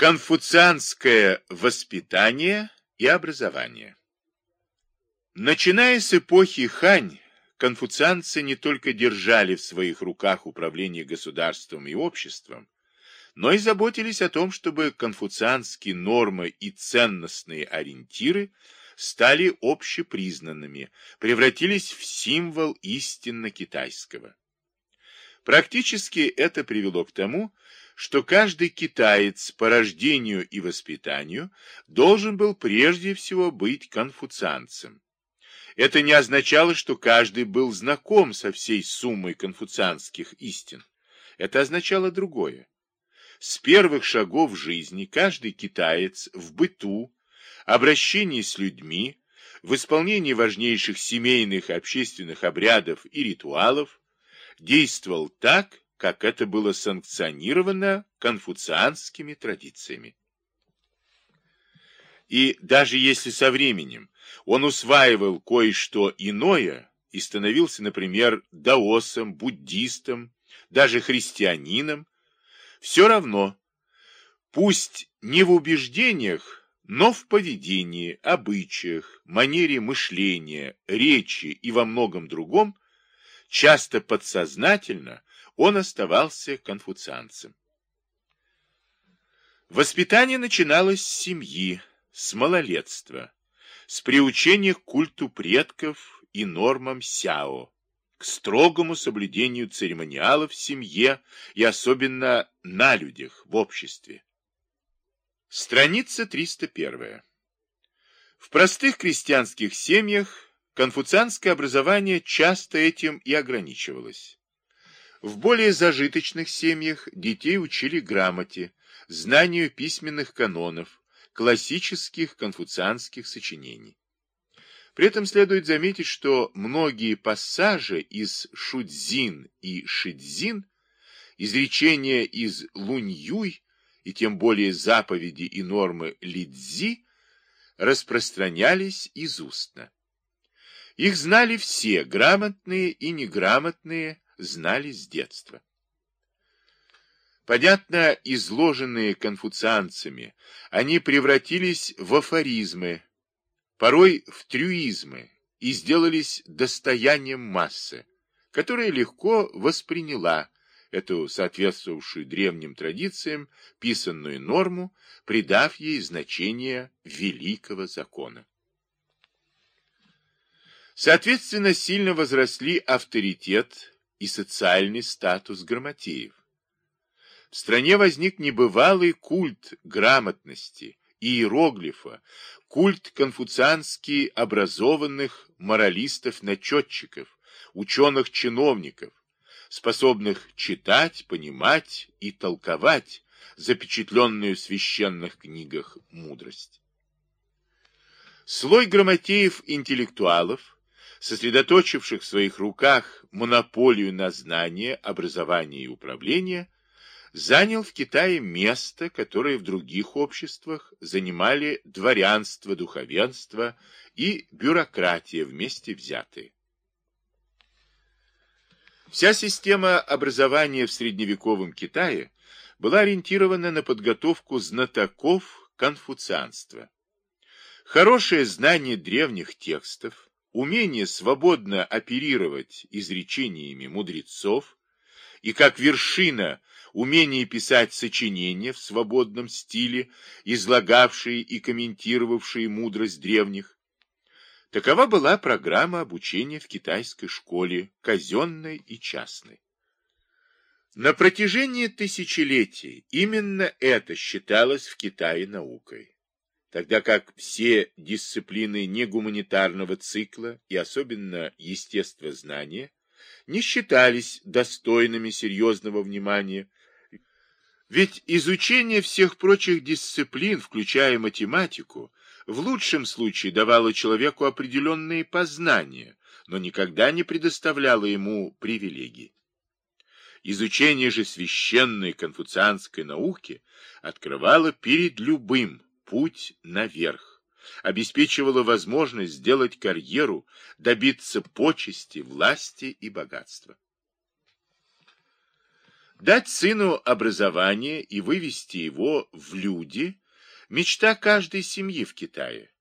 Конфуцианское воспитание и образование Начиная с эпохи Хань, конфуцианцы не только держали в своих руках управление государством и обществом, но и заботились о том, чтобы конфуцианские нормы и ценностные ориентиры стали общепризнанными, превратились в символ истинно китайского. Практически это привело к тому, что каждый китаец по рождению и воспитанию должен был прежде всего быть конфуцианцем. Это не означало, что каждый был знаком со всей суммой конфуцианских истин. Это означало другое. С первых шагов жизни каждый китаец в быту, обращении с людьми, в исполнении важнейших семейных общественных обрядов и ритуалов действовал так, как это было санкционировано конфуцианскими традициями. И даже если со временем он усваивал кое-что иное и становился, например, даосом, буддистом, даже христианином, все равно, пусть не в убеждениях, но в поведении, обычаях, манере мышления, речи и во многом другом, часто подсознательно он оставался конфуцианцем. Воспитание начиналось с семьи, с малолетства, с приучения к культу предков и нормам сяо, к строгому соблюдению церемониалов в семье и особенно на людях в обществе. Страница 301. В простых крестьянских семьях конфуцианское образование часто этим и ограничивалось. В более зажиточных семьях детей учили грамоте, знанию письменных канонов, классических конфуцианских сочинений. При этом следует заметить, что многие пассажи из Шудзин и Шидзин, изречения из Луньюй и тем более заповеди и нормы Лидзи распространялись из устно. Их знали все, грамотные и неграмотные, знали с детства. Понятно, изложенные конфуцианцами, они превратились в афоризмы, порой в трюизмы, и сделались достоянием массы, которая легко восприняла эту соответствовавшую древним традициям писанную норму, придав ей значение великого закона. Соответственно, сильно возросли авторитет и социальный статус грамотеев. В стране возник небывалый культ грамотности, иероглифа, культ конфуциански образованных моралистов-начетчиков, ученых-чиновников, способных читать, понимать и толковать запечатленную в священных книгах мудрость. Слой грамотеев-интеллектуалов сосредоточивших в своих руках монополию на знание, образование и управление, занял в Китае место, которое в других обществах занимали дворянство, духовенство и бюрократия вместе взятые. Вся система образования в средневековом Китае была ориентирована на подготовку знатоков конфуцианства. Хорошее знание древних текстов, умение свободно оперировать изречениями мудрецов и как вершина умение писать сочинения в свободном стиле, излагавшие и комментировавшие мудрость древних. Такова была программа обучения в китайской школе, казенной и частной. На протяжении тысячелетий именно это считалось в Китае наукой тогда как все дисциплины негуманитарного цикла и особенно естествознания не считались достойными серьезного внимания, ведь изучение всех прочих дисциплин, включая математику, в лучшем случае давало человеку определенные познания, но никогда не предоставляло ему привилегий. Изучение же священной конфуцианской науки открывало перед любым путь наверх, обеспечивала возможность сделать карьеру, добиться почести, власти и богатства. Дать сыну образование и вывести его в люди – мечта каждой семьи в Китае,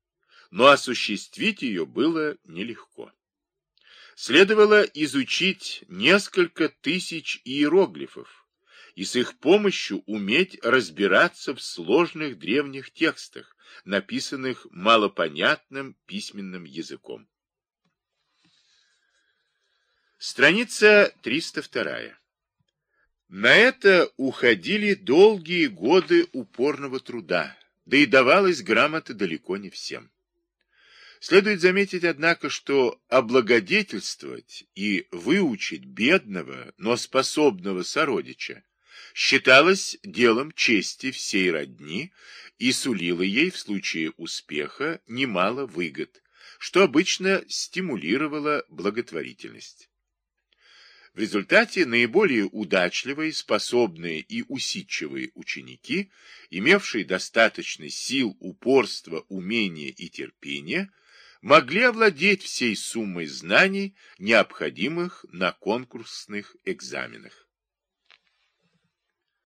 но осуществить ее было нелегко. Следовало изучить несколько тысяч иероглифов и с их помощью уметь разбираться в сложных древних текстах, написанных малопонятным письменным языком. Страница 302. На это уходили долгие годы упорного труда, да и давалась грамота далеко не всем. Следует заметить, однако, что облагодетельствовать и выучить бедного, но способного сородича считалось делом чести всей родни и сулило ей в случае успеха немало выгод, что обычно стимулировало благотворительность. В результате наиболее удачливые, способные и усидчивые ученики, имевшие достаточно сил, упорства, умения и терпения, могли овладеть всей суммой знаний, необходимых на конкурсных экзаменах.